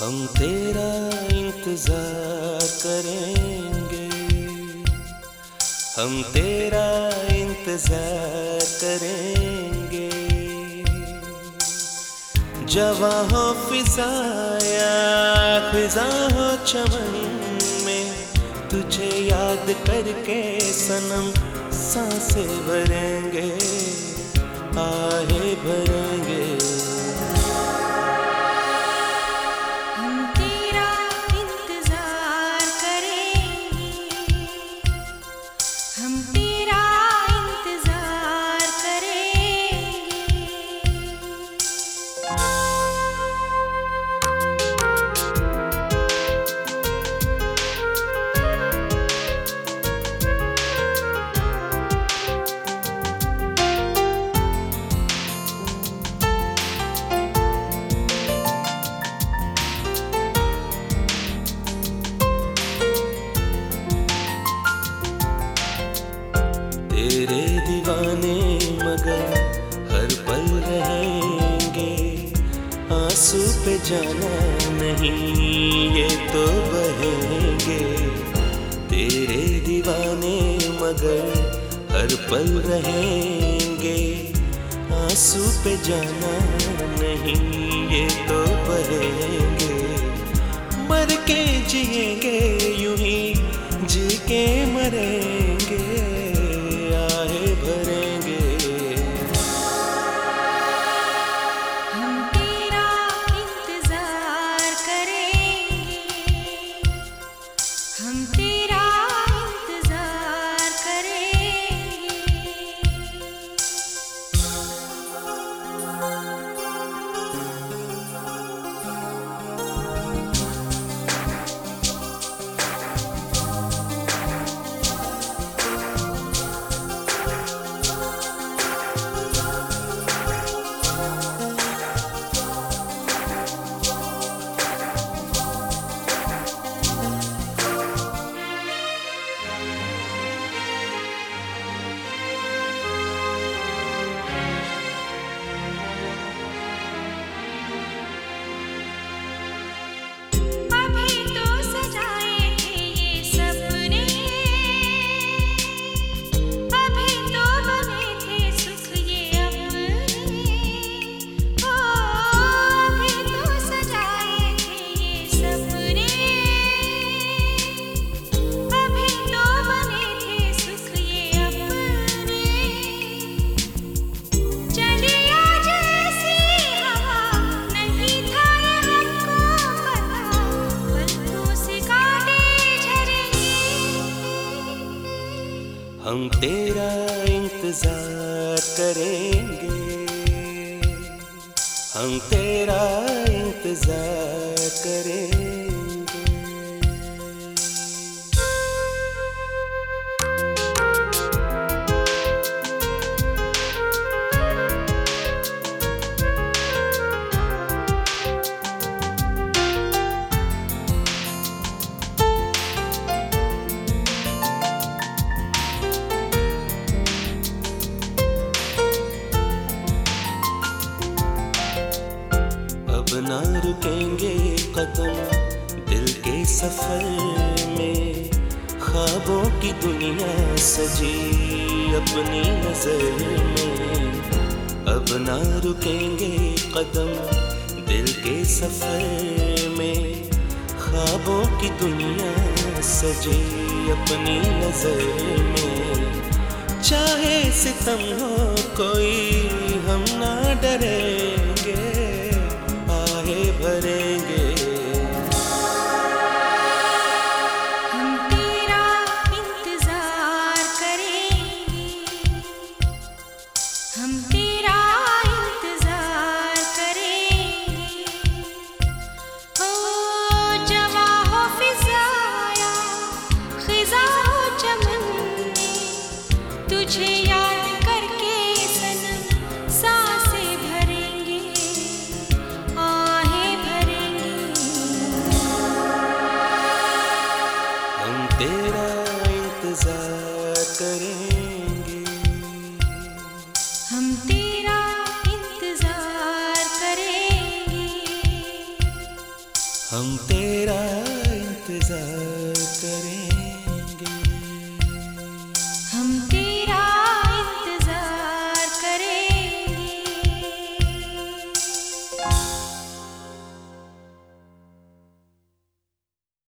हम तेरा इंतज़ार करेंगे। हम तेरा इंतज़ार करेंगे। जवा हो फिजाया फिजा हो चमन में तुझे याद करके सनम साँसें भरेंगे, आहे भरेंगे। जाना नहीं, ये तो बहेंगे। तेरे दीवाने मगर हर पल रहेंगे। आँसू पे जाना नहीं, ये तो बहेंगे। मर के जिएँगे, यूँ ही जी के मरेंगे। हम तेरा इंतज़ार करेंगे। हम तेरा इंतज़ार करेंगे। अब ना रुकेंगे कदम दिल के सफ़र में। ख्वाबों की दुनिया सजी अपनी नज़र में। अब ना रुकेंगे कदम दिल के सफ़र में। ख्वाबों की दुनिया सजी अपनी नज़र में। चाहे सितम हो कोई, हम ना डरेंगे तुझे याद करके सनम साँसें भरेंगे आहें भरेंगे। हम तेरा इंतज़ार करेंगे। हम तेरा इंतज़ार करेंगे। हम तेरा